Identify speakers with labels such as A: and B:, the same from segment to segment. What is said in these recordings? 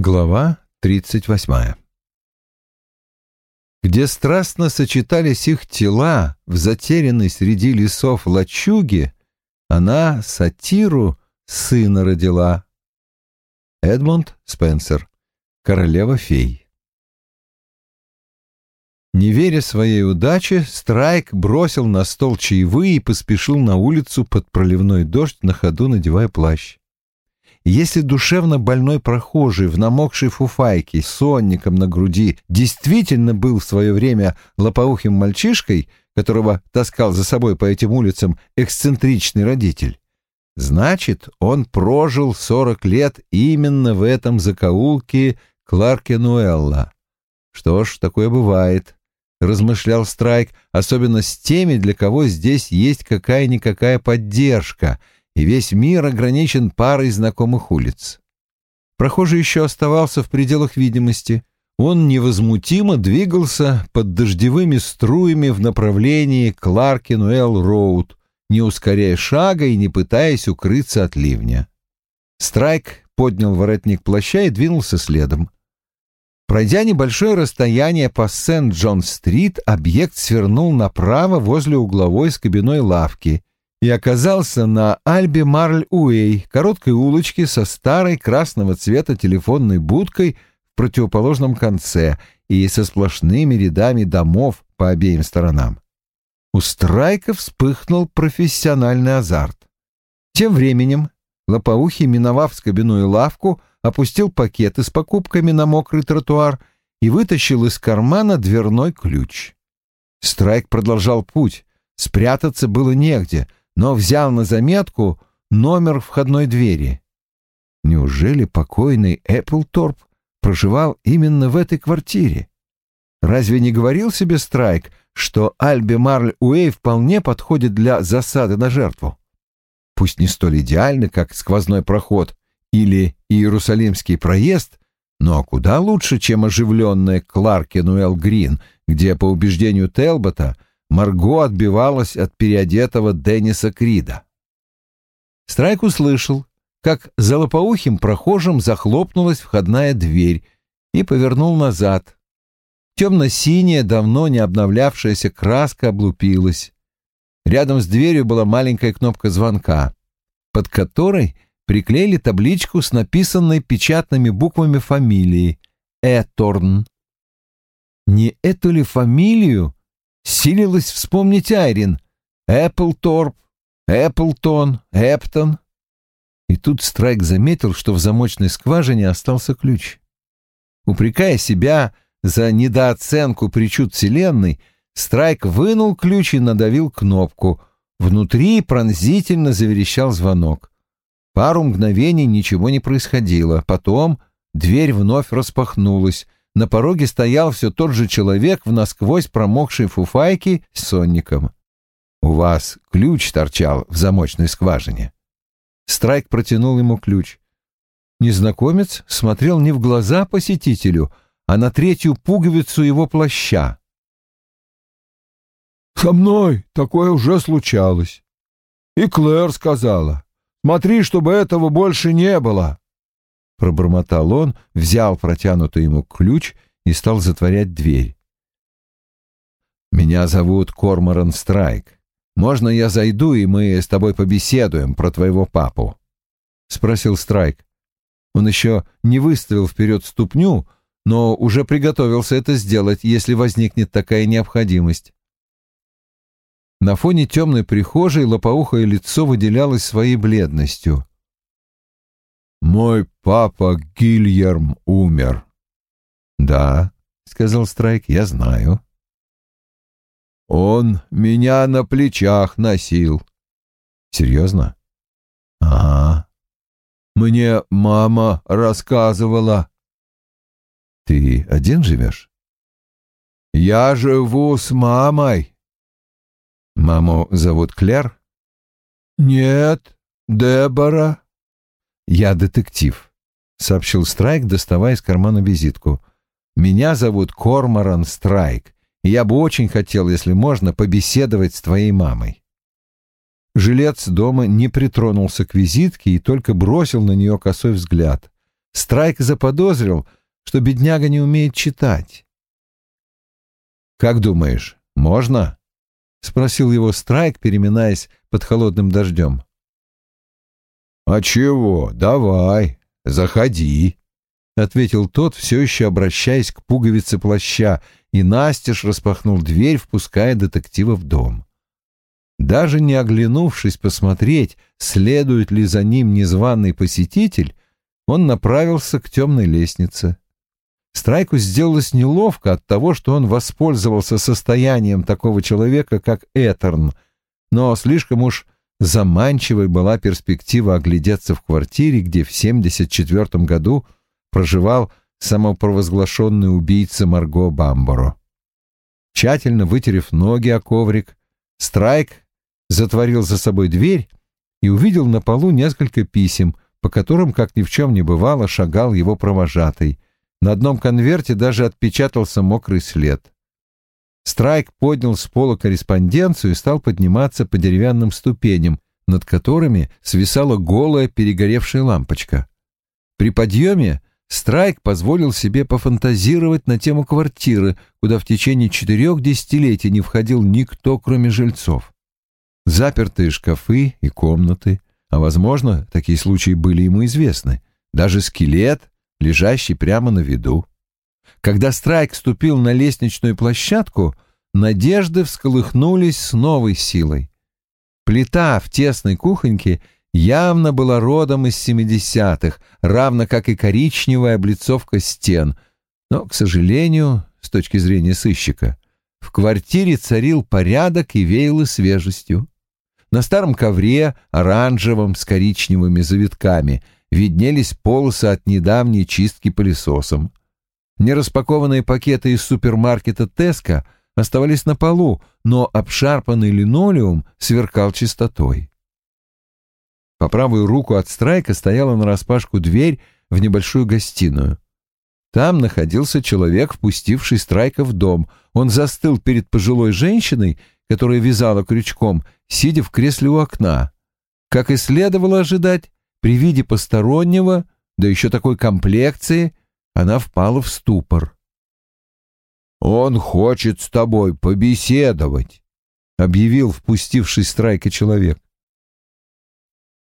A: Глава 38 Где страстно сочетались их тела в затерянной среди лесов лачуге, она сатиру сына родила. Эдмунд Спенсер, королева-фей. Не веря своей удаче, Страйк бросил на стол чаевые и поспешил на улицу под проливной дождь, на ходу надевая плащ. Если душевно больной прохожий в намокшей фуфайке с сонником на груди действительно был в свое время лопоухим мальчишкой, которого таскал за собой по этим улицам эксцентричный родитель, значит, он прожил сорок лет именно в этом закоулке Кларкенуэлла. Что ж, такое бывает, размышлял Страйк, особенно с теми, для кого здесь есть какая-никакая поддержка — и весь мир ограничен парой знакомых улиц. Прохожий еще оставался в пределах видимости. Он невозмутимо двигался под дождевыми струями в направлении Кларкинуэлл-Роуд, не ускоряя шага и не пытаясь укрыться от ливня. Страйк поднял воротник плаща и двинулся следом. Пройдя небольшое расстояние по Сент-Джон-стрит, объект свернул направо возле угловой скобяной лавки и оказался на Альбе Марль-Уэй, короткой улочке со старой красного цвета телефонной будкой в противоположном конце и со сплошными рядами домов по обеим сторонам. У Страйка вспыхнул профессиональный азарт. Тем временем Лопоухий, миновав скобяную лавку, опустил пакеты с покупками на мокрый тротуар и вытащил из кармана дверной ключ. Страйк продолжал путь. Спрятаться было негде — но взял на заметку номер входной двери. Неужели покойный Эпплторп проживал именно в этой квартире? Разве не говорил себе Страйк, что Альби Марль Уэй вполне подходит для засады на жертву? Пусть не столь идеально, как сквозной проход или Иерусалимский проезд, но куда лучше, чем оживленная Кларкенуэлл Грин, где, по убеждению Телбота, Марго отбивалась от переодетого Денниса Крида. Страйк услышал, как за лопоухим прохожим захлопнулась входная дверь и повернул назад. Темно-синяя, давно не обновлявшаяся краска облупилась. Рядом с дверью была маленькая кнопка звонка, под которой приклеили табличку с написанной печатными буквами фамилии Эторн. Не эту ли фамилию Силилась вспомнить Айрин. Эпплторп, Эпплтон, Эптон. И тут Страйк заметил, что в замочной скважине остался ключ. Упрекая себя за недооценку причуд Вселенной, Страйк вынул ключ и надавил кнопку. Внутри пронзительно заверещал звонок. Пару мгновений ничего не происходило. Потом дверь вновь распахнулась. На пороге стоял все тот же человек в насквозь промокшей фуфайке с сонником. «У вас ключ торчал в замочной скважине». Страйк протянул ему ключ. Незнакомец смотрел не в глаза посетителю, а на третью пуговицу его плаща.
B: «Со мной такое уже случалось. И Клэр сказала, смотри, чтобы этого больше не было». Пробормотал он, взял протянутый ему ключ и стал затворять дверь.
A: «Меня зовут Корморан Страйк. Можно я зайду, и мы с тобой побеседуем про твоего папу?» — спросил Страйк. Он еще не выставил вперед ступню, но уже приготовился это сделать, если возникнет такая необходимость. На фоне темной прихожей лопоухое лицо выделялось своей бледностью.
B: «Мой папа Гильерм умер».
A: «Да», — сказал Страйк, — «я знаю».
B: «Он меня на плечах носил».
A: «Серьезно?»
B: «Ага. Мне мама рассказывала».
A: «Ты один живешь?»
B: «Я живу с мамой».
A: «Маму зовут Клер?»
B: «Нет, Дебора».
A: «Я детектив», — сообщил Страйк, доставая из кармана визитку. «Меня зовут Корморан Страйк, и я бы очень хотел, если можно, побеседовать с твоей мамой». Жилец дома не притронулся к визитке и только бросил на нее косой взгляд. Страйк заподозрил, что бедняга не умеет читать. «Как думаешь, можно?» — спросил его Страйк, переминаясь под холодным дождем.
B: «А чего? Давай, заходи», —
A: ответил тот, все еще обращаясь к пуговице плаща, и настежь распахнул дверь, впуская детектива в дом. Даже не оглянувшись посмотреть, следует ли за ним незваный посетитель, он направился к темной лестнице. Страйку сделалось неловко от того, что он воспользовался состоянием такого человека, как Этерн, но слишком уж заманчивой была перспектива оглядеться в квартире, где в 74 году проживал самопровозглашенный убийца Марго Бамборо. Тщательно вытерев ноги о коврик, Страйк затворил за собой дверь и увидел на полу несколько писем, по которым, как ни в чем не бывало, шагал его провожатый. На одном конверте даже отпечатался мокрый след. Страйк поднял с пола корреспонденцию и стал подниматься по деревянным ступеням, над которыми свисала голая перегоревшая лампочка. При подъеме Страйк позволил себе пофантазировать на тему квартиры, куда в течение четырех десятилетий не входил никто, кроме жильцов. Запертые шкафы и комнаты, а, возможно, такие случаи были ему известны, даже скелет, лежащий прямо на виду. Когда Страйк ступил на лестничную площадку, надежды всколыхнулись с новой силой. Плита в тесной кухоньке явно была родом из семидесятых, равно как и коричневая облицовка стен, но, к сожалению, с точки зрения сыщика, в квартире царил порядок и веяло свежестью. На старом ковре, оранжевом, с коричневыми завитками, виднелись полосы от недавней чистки пылесосом. Нераспакованные пакеты из супермаркета «Теска» оставались на полу, но обшарпанный линолеум сверкал чистотой. По правую руку от Страйка стояла нараспашку дверь в небольшую гостиную. Там находился человек, впустивший Страйка в дом. Он застыл перед пожилой женщиной, которая вязала крючком, сидя в кресле у окна. Как и следовало ожидать, при виде постороннего, да еще такой комплекции, она впала в ступор. «Он хочет с тобой побеседовать», — объявил впустивший страйка человек.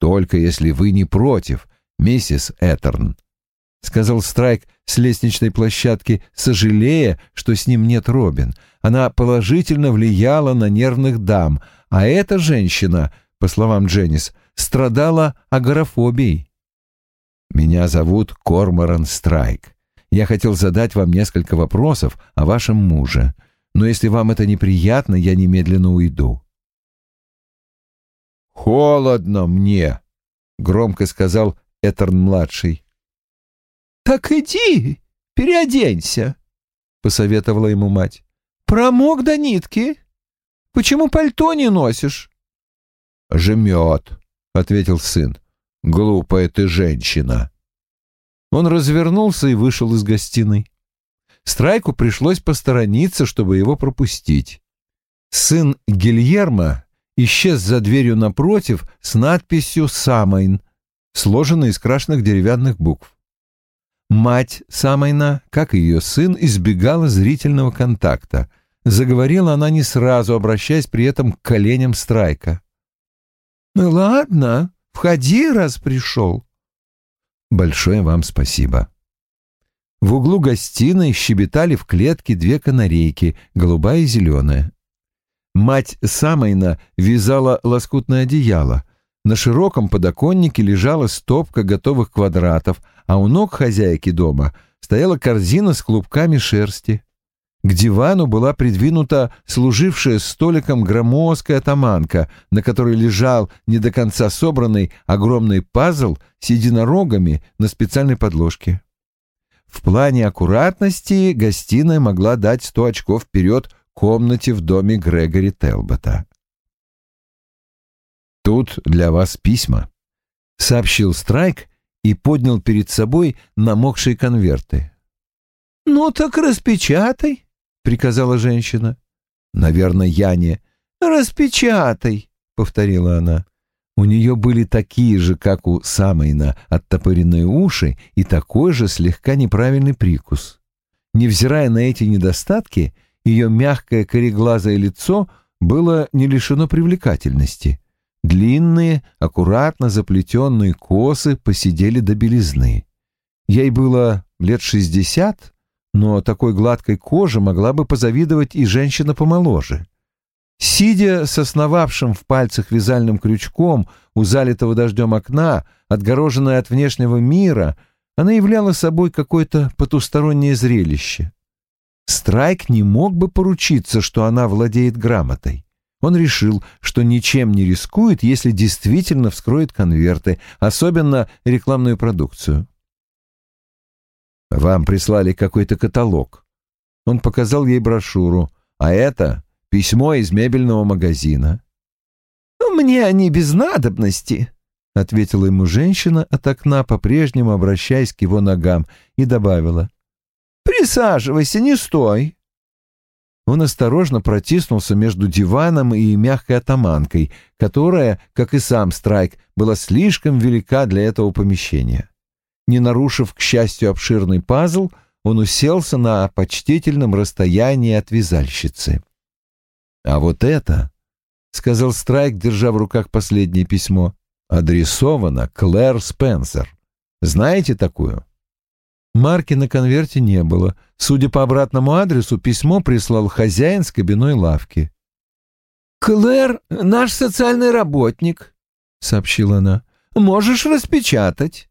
A: «Только если вы не против, миссис Этерн», — сказал Страйк с лестничной площадки, сожалея, что с ним нет Робин. Она положительно влияла на нервных дам, а эта женщина, по словам Дженнис, страдала агорафобией. «Меня зовут Корморан Страйк. Я хотел задать вам несколько вопросов о вашем муже, но если вам это неприятно, я немедленно уйду».
B: «Холодно мне», — громко сказал Этерн-младший.
C: «Так иди, переоденься», — посоветовала ему мать. «Промок до нитки. Почему пальто не носишь?»
B: «Жмет», — ответил сын. «Глупая ты женщина».
A: Он развернулся и вышел из гостиной. Страйку пришлось посторониться, чтобы его пропустить. Сын Гильермо исчез за дверью напротив с надписью «Самайн», сложенной из крашенных деревянных букв. Мать Самайна, как и ее сын, избегала зрительного контакта. Заговорила она не сразу, обращаясь при этом к коленям Страйка.
C: «Ну ладно, входи, раз пришел»,
A: Большое вам спасибо. В углу гостиной щебетали в клетке две канарейки, голубая и зеленая. Мать Самайна вязала лоскутное одеяло. На широком подоконнике лежала стопка готовых квадратов, а у ног хозяйки дома стояла корзина с клубками шерсти. К дивану была придвинута служившая столиком громоздкая атаманка, на которой лежал не до конца собранный огромный пазл с единорогами на специальной подложке. В плане аккуратности гостиная могла дать сто очков вперед комнате в доме Грегори Телбота. «Тут для вас письма», — сообщил Страйк и поднял перед собой намокшие конверты.
C: «Ну так распечатай», — приказала женщина.
A: «Наверное, Яне».
C: «Распечатай», — повторила она.
A: У нее были такие же, как у Самойна, оттопыренные уши и такой же слегка неправильный прикус. Невзирая на эти недостатки, ее мягкое кореглазое лицо было не лишено привлекательности. Длинные, аккуратно заплетенные косы посидели до белизны. Ей было лет шестьдесят, но такой гладкой кожи могла бы позавидовать и женщина помоложе. Сидя с основавшим в пальцах вязальным крючком у залитого дождем окна, отгороженная от внешнего мира, она являла собой какое-то потустороннее зрелище. Страйк не мог бы поручиться, что она владеет грамотой. Он решил, что ничем не рискует, если действительно вскроет конверты, особенно рекламную продукцию. «Вам прислали какой-то каталог». Он показал ей брошюру. «А это письмо из мебельного магазина».
C: «Мне они без надобности», — ответила ему женщина от окна, по-прежнему обращаясь к его ногам, и добавила. «Присаживайся, не стой».
A: Он осторожно протиснулся между диваном и мягкой атаманкой, которая, как и сам Страйк, была слишком велика для этого помещения. Не нарушив, к счастью, обширный пазл, он уселся на почтительном расстоянии от вязальщицы. «А вот это», — сказал Страйк, держа в руках последнее письмо, — «адресовано Клэр Спенсер. Знаете такую?» Марки на конверте не было. Судя по обратному адресу, письмо прислал хозяин с кабиной лавки.
C: «Клэр — наш социальный работник», — сообщила она. «Можешь распечатать».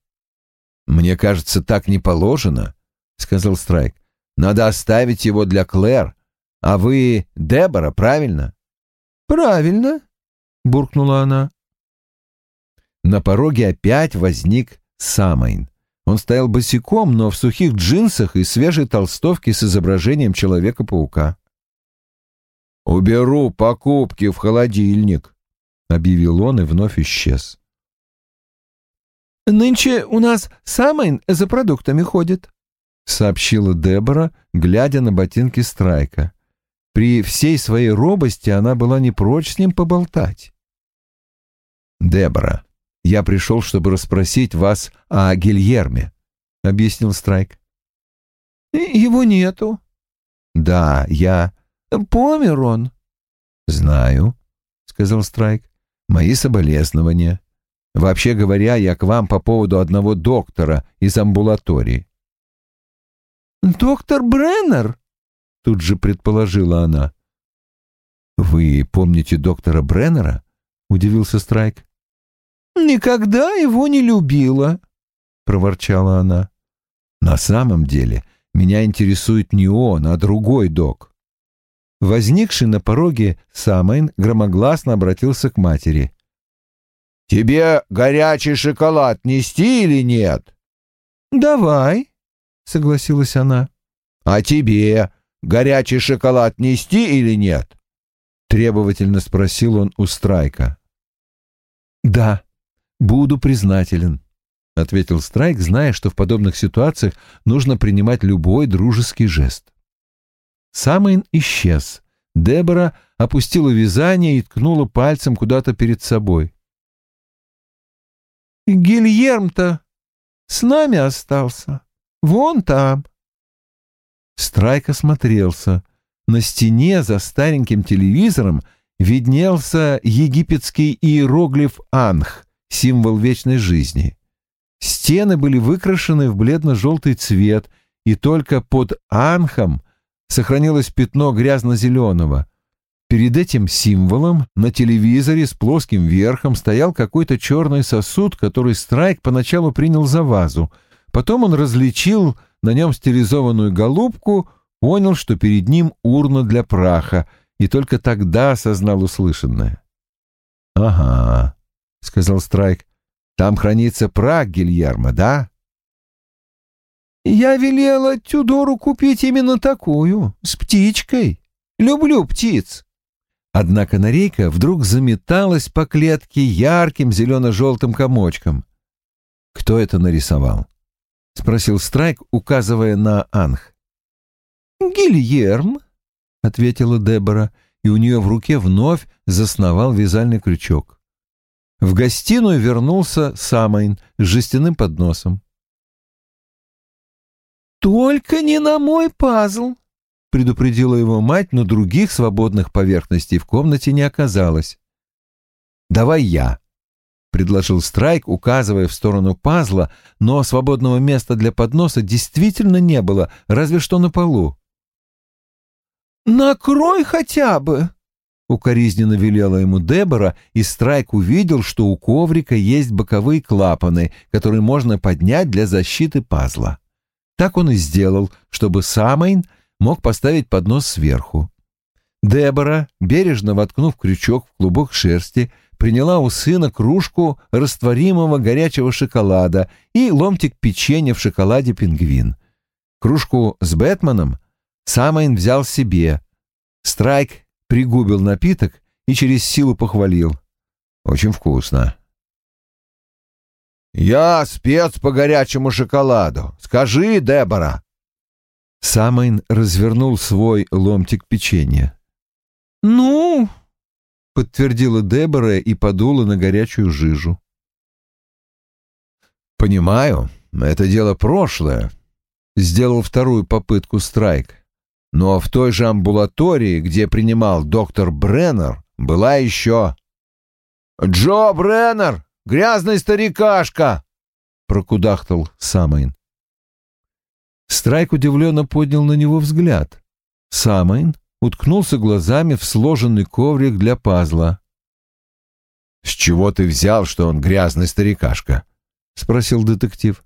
A: «Мне кажется, так не положено», — сказал Страйк. «Надо оставить его для Клэр. А вы Дебора, правильно?»
C: «Правильно», — буркнула она.
A: На пороге опять возник Самайн. Он стоял босиком, но в сухих джинсах и свежей толстовке с изображением Человека-паука. «Уберу покупки в холодильник», — объявил он и вновь исчез.
C: «Нынче у нас Самайн за продуктами ходит», — сообщила Дебора, глядя на ботинки Страйка. При всей своей робости она была не прочь с ним поболтать.
A: «Дебора, я пришел, чтобы расспросить вас о Гильерме», — объяснил Страйк.
C: «Его нету».
A: «Да, я...»
C: «Помер он».
A: «Знаю», — сказал Страйк. «Мои соболезнования. Вообще говоря, я к вам по поводу одного доктора из амбулатории».
C: «Доктор Бреннер?»
A: — тут же предположила она. «Вы помните доктора Бреннера?» — удивился Страйк.
C: «Никогда его не любила», — проворчала она.
A: «На самом деле меня интересует не он, а другой док».
B: Возникший на пороге Самайн громогласно обратился к матери.
D: «Тебе горячий шоколад нести или нет?»
C: «Давай», — согласилась она.
D: «А тебе горячий шоколад нести или нет?»
A: Требовательно спросил он у Страйка.
B: «Да», «Буду признателен», — ответил Страйк, зная, что в подобных ситуациях нужно принимать любой дружеский жест. Самайн исчез. Дебора опустила вязание и ткнула пальцем куда-то перед собой.
C: «Гильерм-то с нами остался. Вон там».
B: Страйк осмотрелся. На стене за стареньким телевизором виднелся египетский иероглиф «Анх», символ вечной жизни. Стены были выкрашены в бледно-желтый цвет, и только под анхом сохранилось пятно грязно-зеленого. Перед этим символом на телевизоре с плоским верхом стоял какой-то черный сосуд, который Страйк поначалу принял за вазу. Потом он различил на нем стилизованную голубку, понял, что перед ним урна для праха, и только тогда осознал услышанное. «Ага, — сказал Страйк. «Там хранится прах Гильермо, да?»
C: «Я велела Тюдору купить именно такую, с птичкой. Люблю птиц».
B: Одна канарейка вдруг заметалась по клетке ярким зелено-желтым комочком. «Кто это нарисовал?» — спросил Страйк, указывая на Анх.
C: «Гильерм», — ответила Дебора, и у нее в руке вновь засновал вязальный крючок.
A: В гостиную вернулся Самайн с жестяным подносом.
C: «Только не на мой пазл!» — предупредила его мать, но других свободных поверхностей в комнате не оказалось.
A: «Давай я», — предложил Страйк, указывая в сторону пазла, но свободного места для подноса действительно не было, разве что на полу.
C: «Накрой хотя бы!»
A: — укоризненно велела ему Дебора, и Страйк увидел, что у коврика есть боковые клапаны, которые можно поднять для защиты пазла. Так он и сделал, чтобы Самайн мог поставить поднос сверху. Дебора, бережно воткнув крючок в клубок шерсти, приняла у сына кружку растворимого горячего шоколада и ломтик печенья в шоколаде пингвин. Кружку с Бэтменом Самайн взял себе. Страйк пригубил напиток и через силу похвалил. «Очень вкусно».
D: «Я спец по горячему шоколаду. Скажи, Дебора».
A: Самайн развернул свой ломтик печенья.
C: «Ну?»
A: — подтвердила Дебора и подула на горячую жижу.
D: «Понимаю, это дело прошлое», — сделал вторую попытку Страйк. «Но в той же амбулатории, где принимал доктор Бреннер, была еще...» «Джо Бреннер!» Грязный старикашка!» — прокудахтал Самайн.
A: Страйк удивленно поднял на него взгляд. Самайн уткнулся глазами в сложенный коврик для пазла.
D: «С чего ты взял, что он грязный старикашка?» — спросил детектив.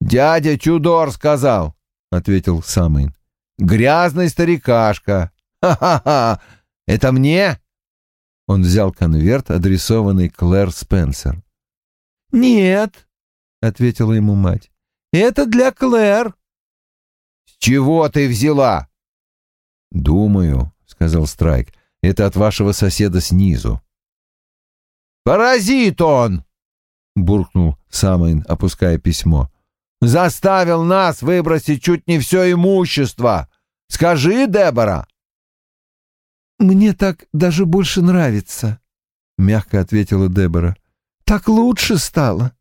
D: «Дядя Тюдор сказал», — ответил Самайн. «Грязный старикашка! Ха-ха-ха! Это мне?»
A: Он взял конверт, адресованный Клэр Спенсер.
C: «Нет», — ответила ему мать, — «это для Клэр».
D: «С чего ты взяла?»
A: «Думаю», — сказал Страйк, — «это от вашего соседа снизу».
D: «Паразит он!» — буркнул Самайн, опуская письмо. «Заставил нас выбросить чуть не все имущество. Скажи, Дебора,
C: «Мне так даже больше нравится», — мягко ответила Дебора. «Так лучше стало».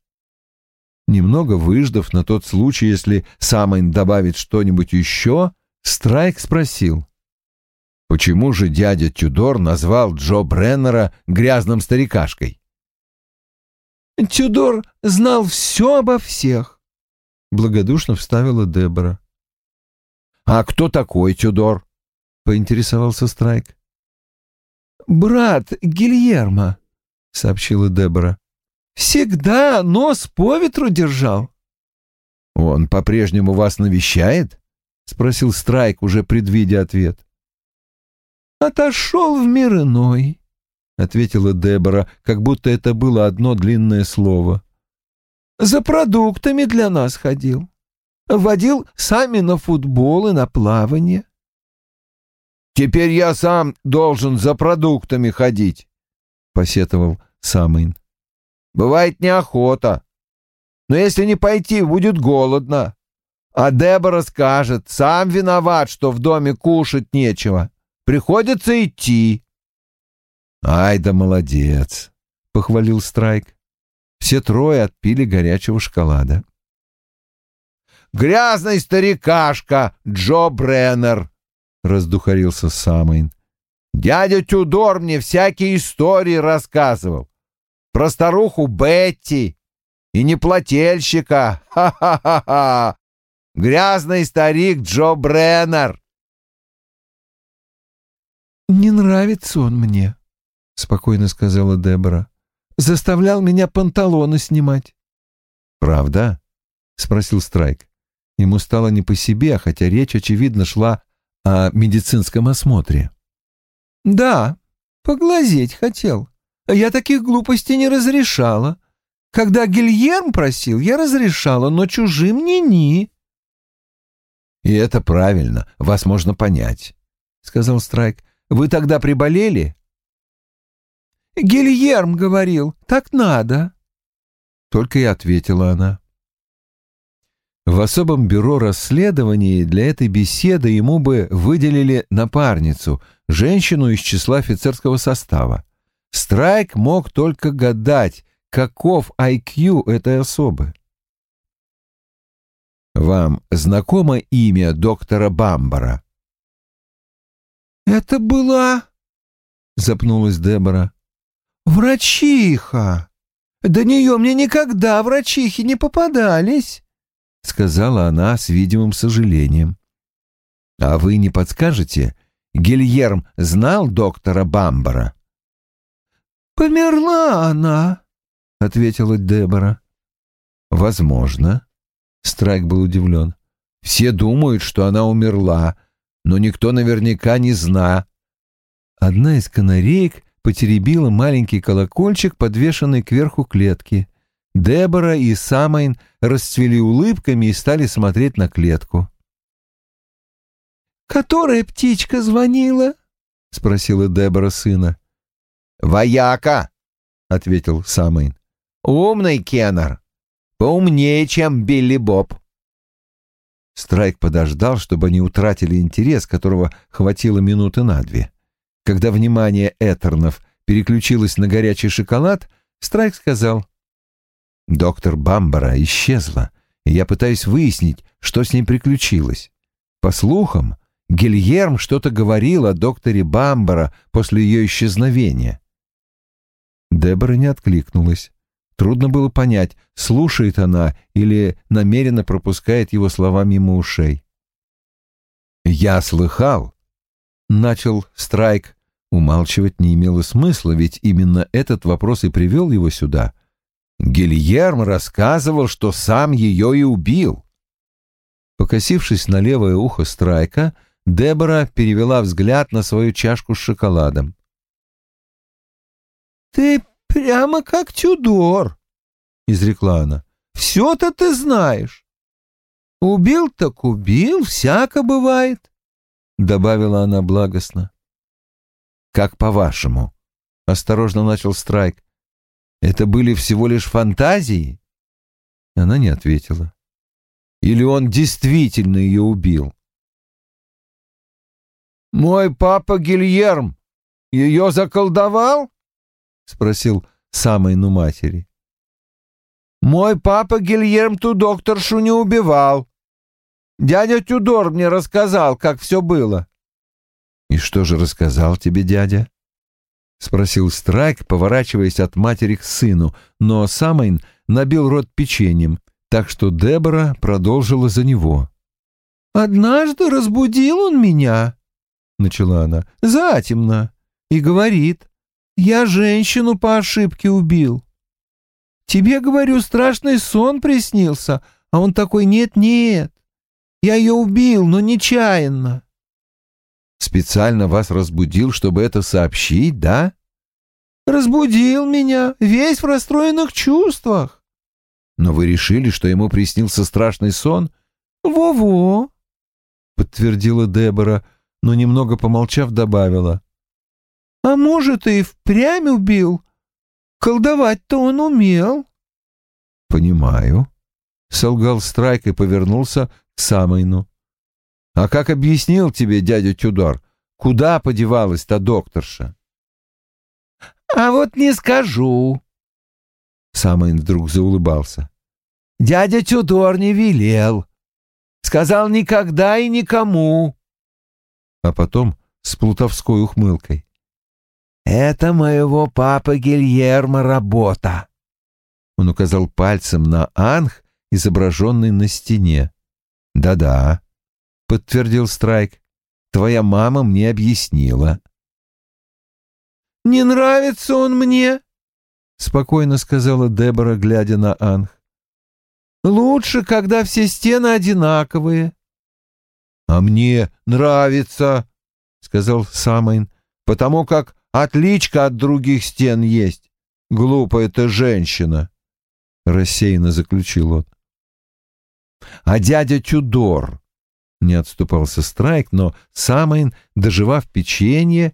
A: Немного выждав на тот случай, если Самайн добавит что-нибудь еще, Страйк спросил. «Почему же дядя Тюдор назвал Джо Бреннера грязным старикашкой?»
C: «Тюдор знал все обо всех», —
A: благодушно вставила Дебора.
D: «А кто такой Тюдор?» — поинтересовался Страйк
C: брат Гильермо», — сообщила Дебора. «Всегда нос по ветру держал».
A: «Он по-прежнему вас навещает?» — спросил Страйк, уже предвидя ответ.
C: «Отошел в мир иной», — ответила Дебора, как будто это было одно длинное слово. «За продуктами для нас ходил. Водил сами на футбол и на плавание.
D: Теперь я сам должен за продуктами ходить, — посетовал Самайн. Бывает неохота. Но если не пойти, будет голодно. А Дебора скажет, сам виноват, что в доме кушать нечего. Приходится идти.
A: Ай да молодец, — похвалил Страйк. Все трое отпили горячего шоколада.
D: «Грязный старикашка Джо Бреннер!» раздухарился Самайн. «Дядя Тюдор мне всякие истории рассказывал. Про старуху Бетти и неплательщика. Ха-ха-ха-ха! Грязный старик Джо Бреннер!»
C: «Не нравится он мне», — спокойно сказала Дебора. «Заставлял меня панталоны снимать».
A: «Правда?» — спросил Страйк. Ему стало не по себе, хотя речь, очевидно, шла о медицинском осмотре.
C: «Да, поглазеть хотел. Я таких глупостей не разрешала. Когда Гильерм просил, я разрешала, но чужим ни-ни».
A: «И это правильно, вас можно понять», — сказал Страйк. «Вы тогда приболели?»
C: «Гильерм говорил, так надо», —
A: только и ответила она. В особом бюро расследований для этой беседы ему бы выделили напарницу, женщину из числа офицерского состава. Страйк мог только гадать, каков IQ этой особы. «Вам знакомо имя доктора Бамбара?»
C: «Это была...» — запнулась Дебора. «Врачиха! До нее мне никогда врачихи не попадались!» — сказала она с видимым сожалением.
A: «А вы не подскажете, Гильерм знал доктора Бамбара?»
C: «Померла она», — ответила Дебора.
A: «Возможно». Страйк был удивлен. «Все думают, что она умерла, но никто наверняка не зна».
C: Одна из канареек потеребила маленький колокольчик, подвешенный кверху клетки. Дебора и Самайн расцвели улыбками и стали смотреть на клетку. «Которая птичка звонила?» — спросила Дебора сына.
D: «Вояка!» — ответил Самайн. «Умный Кеннер. Поумнее, чем Билли Боб».
A: Страйк подождал, чтобы они утратили интерес, которого хватило минуты на две. Когда внимание Этернов переключилось на горячий шоколад, Страйк сказал, «Доктор Бамбара исчезла, и я пытаюсь выяснить, что с ней приключилось. По слухам, Гильерм что-то говорил о докторе Бамбара после ее исчезновения». Дебора не откликнулась. Трудно было понять, слушает она или намеренно пропускает его слова мимо ушей. «Я слыхал», — начал Страйк. Умалчивать не имело смысла, ведь именно этот вопрос и привел его сюда. Гильерм рассказывал, что сам ее и убил. Покосившись на левое ухо Страйка, Дебора перевела взгляд на свою чашку с шоколадом.
C: «Ты прямо как Тюдор», — изрекла она. «Все-то ты знаешь. Убил так убил, всяко бывает», — добавила она благостно.
A: «Как по-вашему?» — осторожно начал Страйк. «Это были всего лишь фантазии?» Она не ответила. «Или он действительно ее убил?»
D: «Мой папа Гильерм ее заколдовал?»
A: — спросил Самайну матери.
D: «Мой папа Гильерм ту докторшу не убивал. Дядя Тюдор мне рассказал, как все было».
A: «И что же рассказал тебе дядя?» — спросил Страйк, поворачиваясь от матери к сыну, но Самайн набил рот печеньем, так что Дебора продолжила за него.
C: «Однажды разбудил он меня», — начала она, — «затемно, и говорит, я женщину по ошибке убил. Тебе, говорю, страшный сон приснился, а он такой «нет-нет». Я ее убил, но нечаянно.
A: Специально вас разбудил, чтобы это сообщить, да?
C: Разбудил меня, весь в расстроенных чувствах.
A: Но вы решили, что ему приснился страшный сон?
C: Во-во,
A: подтвердила Дебора, но немного помолчав добавила.
C: А может, и впрямь убил? Колдовать-то он умел.
A: Понимаю. Солгал Страйк и повернулся к Самойну. А как объяснил тебе дядя Тюдор, куда подевалась та докторша?
C: А вот не скажу.
A: Самойн вдруг заулыбался.
C: Дядя Тюдор не велел. Сказал никогда и никому.
A: А потом с плутовской ухмылкой.
C: «Это моего папы Гильермо работа!»
A: Он указал пальцем на анх, изображенный на стене. «Да-да», — подтвердил Страйк, — «твоя мама мне объяснила».
C: «Не нравится он мне», — спокойно сказала Дебора, глядя на анх. «Лучше, когда все стены одинаковые».
D: «А мне нравится», — сказал Самайн, — «потому как Отличка от других стен есть. Глупая ты женщина, — рассеянно заключил он.
A: А дядя Тюдор, — не отступался Страйк, но Самайн, доживав печенье,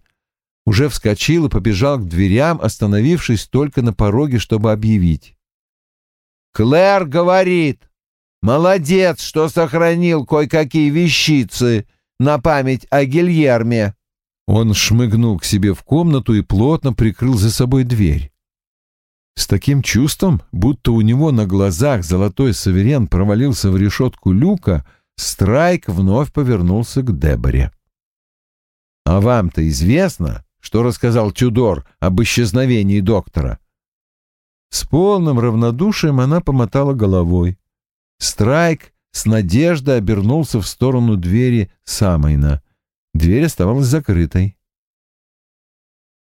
A: уже вскочил и побежал к дверям, остановившись только на пороге, чтобы объявить.
D: «Клэр говорит, молодец, что сохранил кое-какие вещицы на память о Гильерме.
A: Он шмыгнул к себе в комнату и плотно прикрыл за собой дверь. С таким чувством, будто у него на глазах золотой суверен провалился в решетку люка, Страйк вновь повернулся к Деборе. «А вам-то известно, что рассказал Тюдор об исчезновении доктора?» С полным равнодушием она помотала головой. Страйк с надеждой обернулся в сторону двери Самойна. Дверь оставалась закрытой.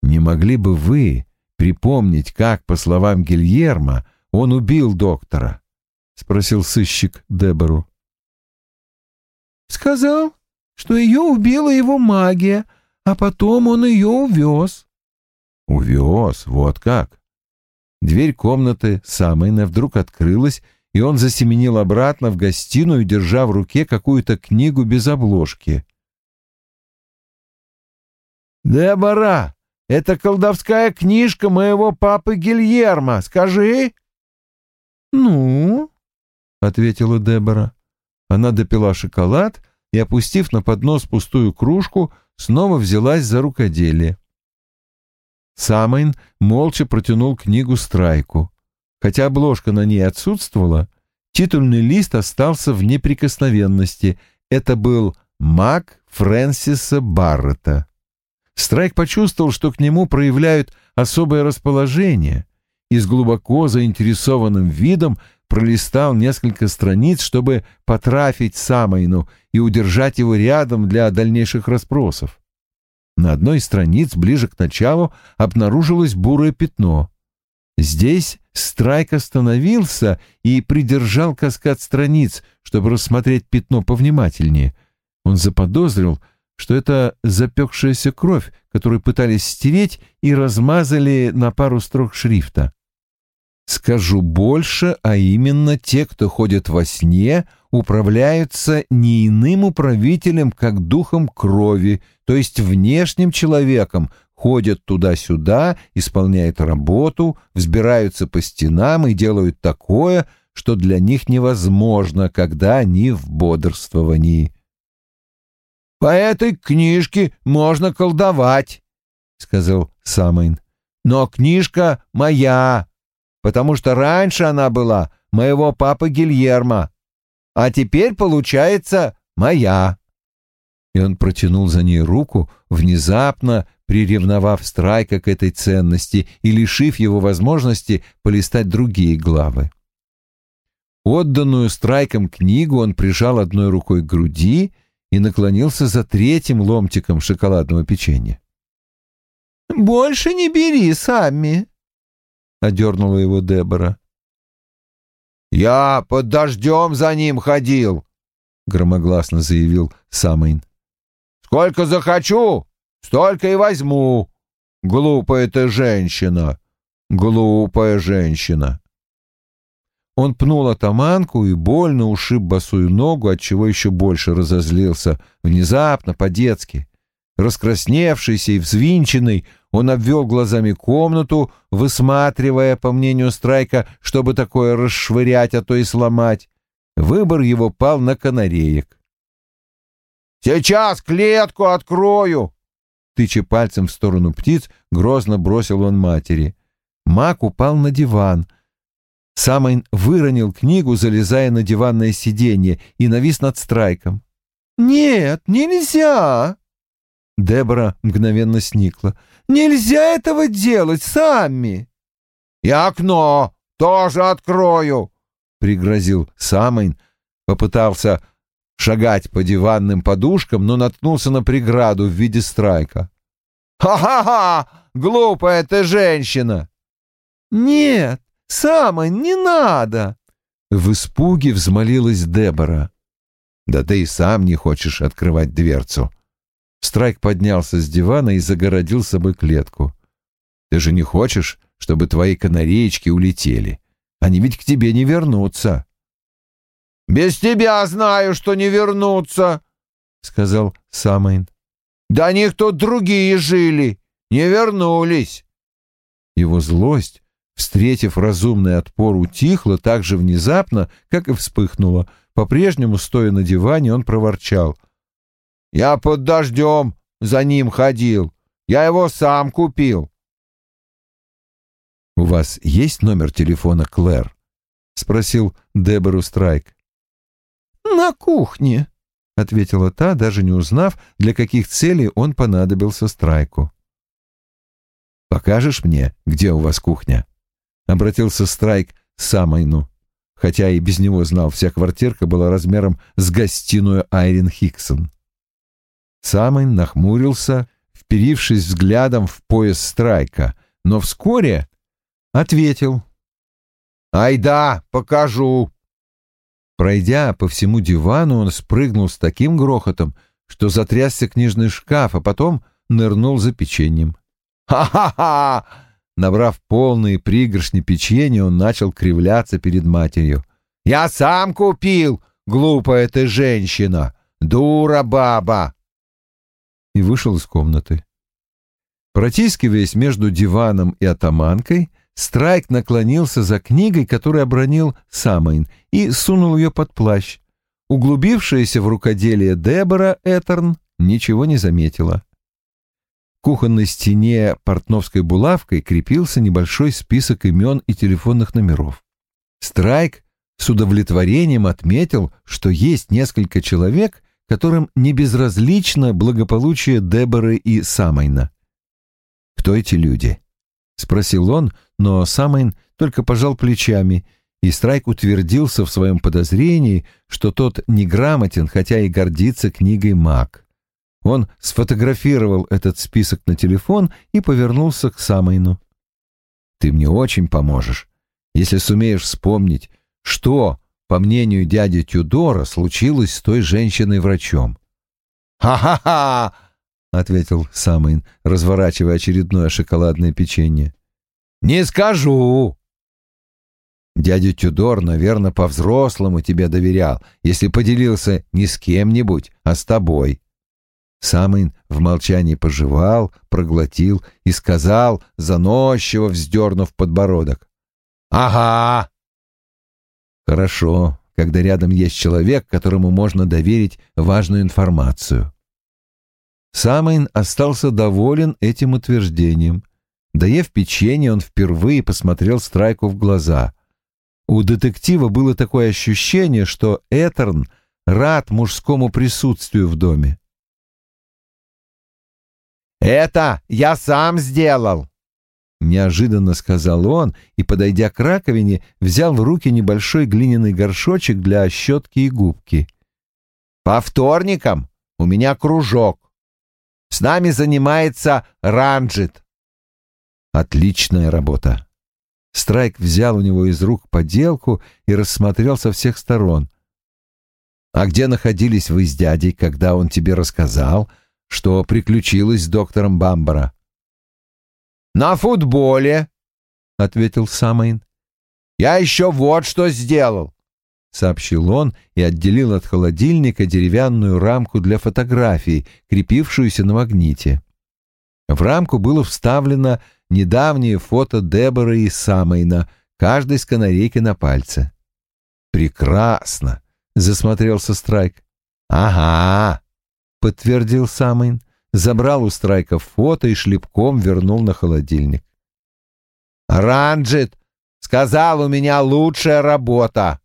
A: «Не могли бы вы припомнить, как, по словам Гильермо, он убил доктора?» — спросил сыщик Дебору.
C: «Сказал, что ее убила его магия, а потом он ее увез».
A: «Увез? Вот как?» Дверь комнаты Самойна вдруг открылась, и он засеменил обратно в гостиную, держа в руке какую-то книгу без обложки.
D: «Дебора, это колдовская книжка моего папы Гильермо, скажи!»
C: «Ну?» — ответила Дебора.
A: Она допила шоколад и, опустив на поднос пустую кружку, снова взялась за рукоделие. Самайн молча протянул книгу Страйку. Хотя обложка на ней отсутствовала, титульный лист остался в неприкосновенности. Это был «Маг Фрэнсиса Баррета». Страйк почувствовал, что к нему проявляют особое расположение, и с глубоко заинтересованным видом пролистал несколько страниц, чтобы потрафить Самойну и удержать его рядом для дальнейших расспросов. На одной из страниц, ближе к началу, обнаружилось бурое пятно. Здесь Страйк остановился и придержал каскад страниц, чтобы рассмотреть пятно повнимательнее. Он заподозрил, что это запекшаяся кровь, которую пытались стереть и размазали на пару строк шрифта. Скажу больше, а именно те, кто ходят во сне, управляются не иным управителем, как духом крови, то есть внешним человеком, ходят туда-сюда, исполняют работу, взбираются по стенам и делают такое, что для них невозможно, когда они в бодрствовании.
D: «По этой книжке можно колдовать», — сказал Самайн. «Но книжка моя, потому что раньше она была моего папы Гильермо, а теперь, получается, моя».
A: И он протянул за ней руку, внезапно приревновав Страйка к этой ценности и лишив его возможности полистать другие главы. Отданную Страйком книгу он прижал одной рукой к груди и наклонился за третьим ломтиком шоколадного печенья.
C: «Больше не бери, Самми!» — одернула его Дебора.
D: «Я под дождем за ним ходил», — громогласно заявил Самайн. «Сколько захочу, столько и возьму. Глупая ты женщина, глупая женщина».
A: Он пнул атаманку и больно ушиб босую ногу, отчего еще больше разозлился, внезапно, по-детски. Раскрасневшийся и взвинченный, он обвел глазами комнату, высматривая, по мнению Страйка, чтобы такое расшвырять, а то и сломать. Выбор его пал на канареек.
D: «Сейчас клетку открою!»
A: Тыча пальцем в сторону птиц, грозно бросил он матери. Мак упал на диван. Самайн выронил книгу, залезая на диванное сиденье, и навис над Страйком.
C: «Нет, нельзя!»
A: Дебора мгновенно сникла.
C: «Нельзя этого делать сами!»
D: «И окно тоже открою!»
A: — пригрозил Самайн. Попытался шагать по диванным подушкам, но наткнулся на преграду в виде страйка.
D: «Ха-ха-ха! Глупая ты женщина!»
C: «Нет, Самайн, не надо!»
A: В испуге взмолилась Дебора. «Да ты и сам не хочешь открывать дверцу!» Страйк поднялся с дивана и загородил собой клетку. «Ты же не хочешь, чтобы твои канареечки улетели? Они ведь к тебе не вернутся».
D: «Без тебя знаю, что не вернутся», — сказал Самайн. «До них тут другие жили, не вернулись».
A: Его злость, встретив разумный отпор, утихла так же внезапно, как и вспыхнула. По-прежнему, стоя на диване, он проворчал.
D: Я под дождем за ним ходил. Я его сам купил.
A: «У вас есть номер телефона Клэр?» — спросил Дебору Страйк.
C: «На кухне», — ответила та, даже не узнав, для каких целей он понадобился Страйку.
A: «Покажешь мне, где у вас кухня?» — обратился Страйк к Самайну, хотя и без него знал, вся квартирка была размером с гостиную Айрин Хиксон. Самайн нахмурился, вперившись взглядом в пояс Страйка, но вскоре ответил.
D: «Ай да, покажу!»
A: Пройдя по всему дивану, он спрыгнул с таким грохотом, что затрясся книжный шкаф, а потом нырнул за печеньем.
D: «Ха-ха-ха!»
A: Набрав полные пригоршни печенья, он начал кривляться перед матерью.
D: «Я сам купил, глупая ты женщина! Дура баба!»
A: И вышел из комнаты. Протискиваясь между диваном и атаманкой, Страйк наклонился за книгой, которую обронил Самайн, и сунул ее под плащ. Углубившаяся в рукоделие Дебора Этерн ничего не заметила. Кухонной стене портновской булавкой крепился небольшой список имен и телефонных номеров. Страйк с удовлетворением отметил, что есть несколько человек, которым не безразлично благополучие Деборы и Самайна. «Кто эти люди?» — спросил он, но Самайн только пожал плечами, и Страйк утвердился в своем подозрении, что тот неграмотен, хотя и гордится книгой «Маг». Он сфотографировал этот список на телефон и повернулся к Самайну. «Ты мне очень поможешь, если сумеешь вспомнить, что, по мнению дяди Тюдора, случилось с той женщиной-врачом».
D: «Ха-ха-ха!»
A: — ответил Самайн, разворачивая очередное шоколадное печенье.
D: «Не скажу!»
A: Дядя Тюдор, наверное, по-взрослому тебе доверял, если поделился не с кем-нибудь, а с тобой. Самайн в молчании пожевал, проглотил и сказал, заносчиво вздернув подбородок.
D: «Ага!»
A: «Хорошо, когда рядом есть человек, которому можно доверить важную информацию». Самайн остался доволен этим утверждением — Доев печенье, он впервые посмотрел Страйку в глаза. У детектива было такое ощущение, что Этерн рад мужскому присутствию в доме.
D: «Это я сам сделал!»
A: Неожиданно сказал он и, подойдя к раковине, взял в руки небольшой глиняный горшочек для щетки и губки.
D: «По вторникам у меня кружок. С нами занимается Ранджит.
A: Отличная работа. Страйк взял у него из рук поделку и рассмотрел со всех сторон. «А где находились вы с дядей, когда он тебе рассказал, что приключилось с доктором Бамбара?»
D: «На футболе», — ответил Самайн. «Я еще вот что сделал», — сообщил он и отделил от холодильника деревянную рамку для фотографий, крепившуюся на магните. В рамку было вставлено недавние фото Деборы и Самайна, каждый с канарейкой на пальце. «Прекрасно!» — засмотрелся Страйк.
A: «Ага!» — подтвердил Самайн, забрал у Страйка фото и шлепком вернул на холодильник.
D: «Ранджит сказал, у меня лучшая работа.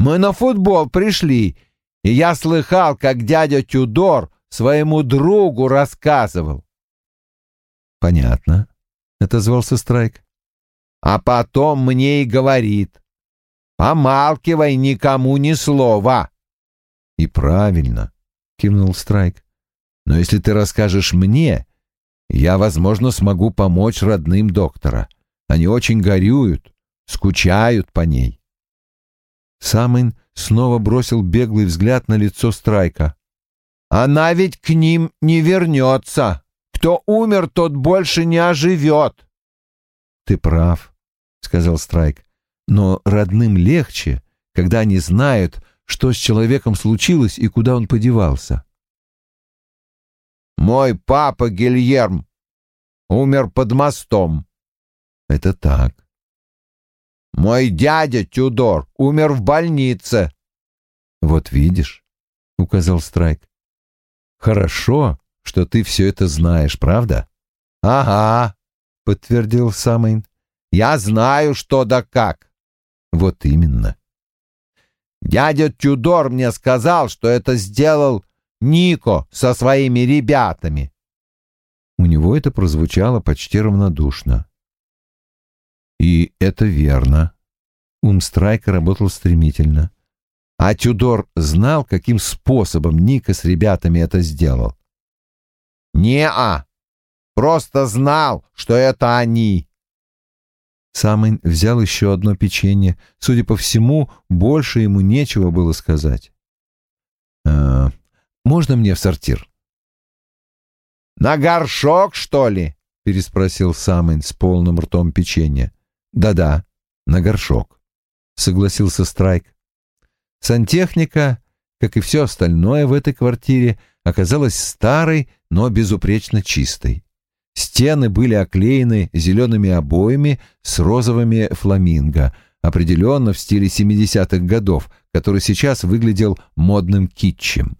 D: Мы на футбол пришли, и я слыхал, как дядя Тюдор своему другу рассказывал.
A: «Понятно», — отозвался Страйк.
D: «А потом мне и говорит, помалкивай никому ни слова».
A: «И правильно», — кивнул Страйк. «Но если ты расскажешь мне, я, возможно, смогу помочь родным доктора. Они очень горюют, скучают по ней». Самин снова бросил беглый взгляд на лицо Страйка.
D: «Она ведь к ним не вернется». Кто умер, тот больше не оживет.
A: — Ты прав, — сказал Страйк. — Но родным легче, когда они знают, что с человеком случилось и куда он подевался.
D: — Мой папа Гильерм умер под мостом.
A: — Это так.
D: — Мой дядя Тюдор умер в больнице.
A: — Вот видишь, — указал Страйк. — Хорошо, что ты все это знаешь, правда?
D: — Ага, — подтвердил Самайн. — Я знаю, что да как.
A: — Вот именно.
D: Дядя Тюдор мне сказал, что это сделал Нико со своими ребятами.
A: У него это прозвучало почти равнодушно. И это верно. Ум Страйка работал стремительно. А Тюдор знал, каким способом Ника с ребятами это сделал.
D: «Не-а! Просто знал, что это они!»
A: Самый взял еще одно печенье. Судя по всему, больше ему нечего было сказать. «А, «Можно мне в сортир?»
D: «На горшок, что ли?»
A: — переспросил Самайн с полным ртом печенья. «Да-да, на горшок», — согласился Страйк. Сантехника, как и все остальное в этой квартире, оказалась старой, но безупречно чистой. Стены были оклеены зелеными обоями с розовыми фламинго, определенно в стиле 70-х годов, который сейчас выглядел модным китчем.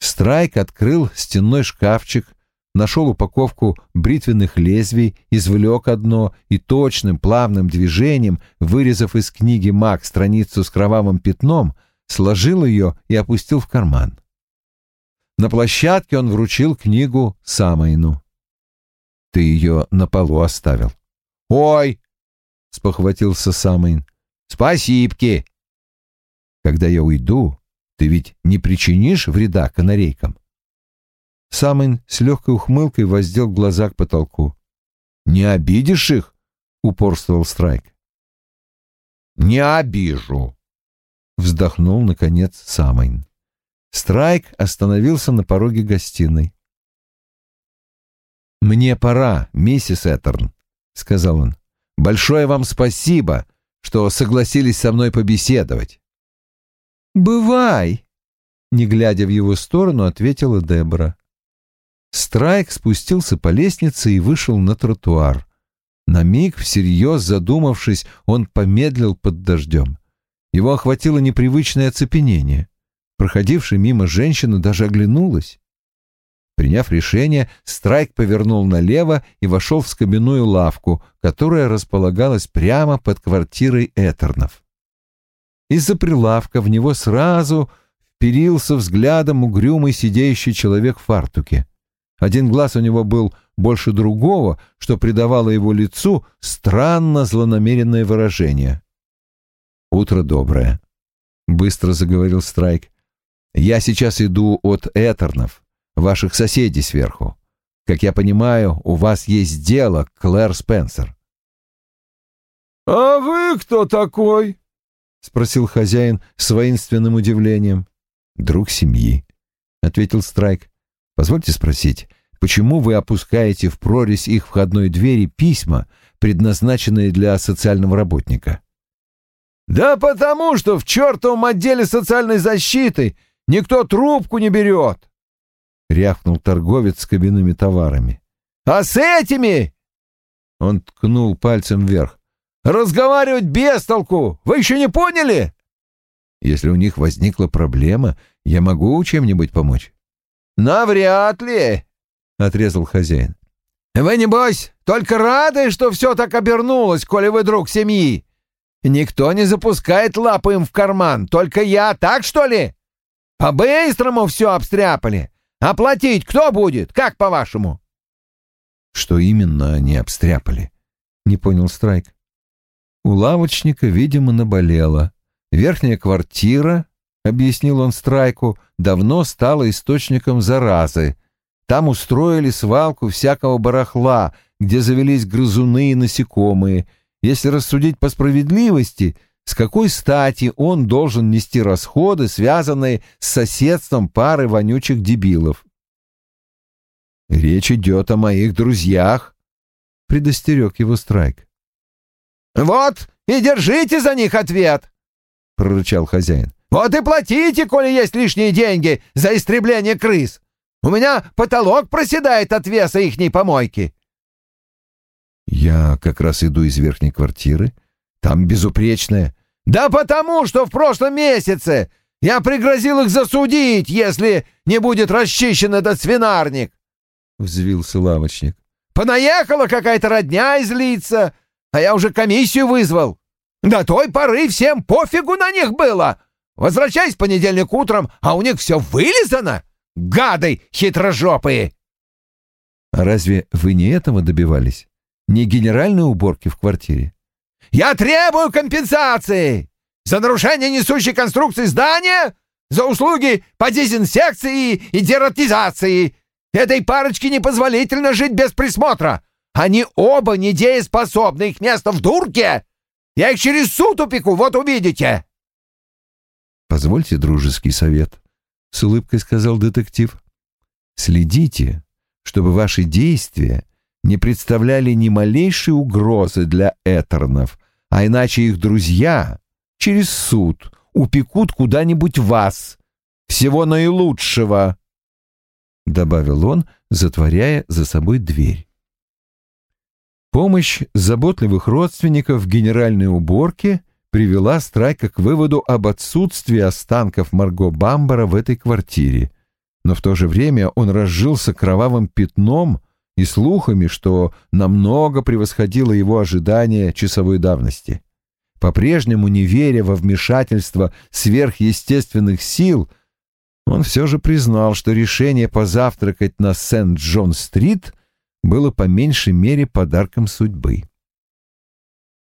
A: Страйк открыл стенной шкафчик, нашел упаковку бритвенных лезвий, извлек одно и точным плавным движением, вырезав из книги «Маг» страницу с кровавым пятном, сложил ее и опустил в карман. На площадке он вручил книгу Самайну. Ты ее на полу оставил.
D: «Ой!»
A: — спохватился Самайн.
D: «Спасибки!»
A: «Когда я уйду, ты ведь не причинишь вреда канарейкам?» Самайн с легкой ухмылкой воздел глаза к потолку.
D: «Не обидишь их?» — упорствовал Страйк. «Не обижу», —
A: вздохнул, наконец, Самайн. Страйк остановился на пороге гостиной. «Мне пора, миссис Этерн», — сказал он. «Большое вам спасибо, что согласились со мной побеседовать».
C: «Бывай», — не глядя в его сторону, ответила Дебора.
A: Страйк спустился по лестнице и вышел на тротуар. На миг, всерьез задумавшись, он помедлил под дождем. Его охватило непривычное оцепенение. Проходившая мимо женщина даже оглянулась. Приняв решение, Страйк повернул налево и вошел в скобяную лавку, которая располагалась прямо под квартирой Этернов. Из-за прилавка в него сразу вперился взглядом угрюмый сидящий человек в фартуке. Один глаз у него был больше другого, что придавало его лицу странно злонамеренное выражение. «Утро доброе», — быстро заговорил Страйк. «Я сейчас иду от Этернов ваших соседей сверху. Как я понимаю, у вас есть дело, Клэр Спенсер.
B: — А вы кто такой? — спросил хозяин с воинственным удивлением.
A: — Друг семьи, — ответил Страйк. — Позвольте спросить, почему вы опускаете в прорезь их входной двери письма, предназначенные для социального работника?
B: — Да потому что в чертовом отделе социальной защиты никто трубку не берет.
A: — рявкнул торговец с кабинными товарами.
B: «А с этими...» Он ткнул пальцем вверх. «Разговаривать без толку! Вы еще не поняли?»
A: «Если у них возникла проблема, я могу чем-нибудь помочь?»
B: «Навряд ли!» — отрезал хозяин. «Вы, небось, только рады, что все так обернулось, коли вы друг семьи. Никто не запускает лапы им в карман, только я, так что ли? По-быстрому все обстряпали. Оплатить кто будет? Как по-вашему?
A: Что именно они обстряпали? Не понял Страйк. У лавочника, видимо, наболело. Верхняя квартира, объяснил он Страйку, давно стала источником заразы. Там устроили свалку всякого барахла, где завелись грызуны и насекомые. Если рассудить по справедливости, с какой стати он должен нести расходы, связанные с соседством пары вонючих дебилов? «Речь идет о моих друзьях», — предостерег его Страйк.
B: «Вот и держите за них ответ», — прорычал хозяин. «Вот и платите, коли есть лишние деньги за истребление крыс. У меня потолок проседает от веса ихней помойки».
A: «Я как раз иду из верхней квартиры. Там безупречная,
B: «Да потому, что в прошлом месяце я пригрозил их засудить, если не будет расчищен этот свинарник.
C: — взвился лавочник.
D: «Понаехала какая-то родня из лица, а я уже комиссию вызвал. До той поры всем пофигу на них было. Возвращаюсь в понедельник утром, а у них все вылизано. Гады хитрожопые!»
C: «А разве вы не этого добивались? Не генеральной уборки в квартире?»
D: «Я требую компенсации! За нарушение несущей конструкции здания, за услуги по дезинсекции и дератизации. Этой парочке непозволительно жить без присмотра. Они оба недееспособны, их место в дурке. Я их через суд упеку, вот увидите!»
C: «Позвольте дружеский совет», — с улыбкой сказал детектив. «Следите, чтобы ваши действия не представляли ни малейшей угрозы для Этернов, а иначе их друзья через суд упекут куда-нибудь вас. Всего наилучшего!» — добавил он, затворяя за собой дверь. Помощь заботливых родственников в генеральной уборке привела Страйка к выводу об отсутствии останков Марго Бамбара в этой квартире, но в то же время он разжился кровавым пятном и слухами, что намного превосходило его ожидания часовой давности. По-прежнему не веря во вмешательство сверхъестественных сил, он все же признал, что решение позавтракать на Сент-Джон-стрит было по меньшей мере подарком судьбы.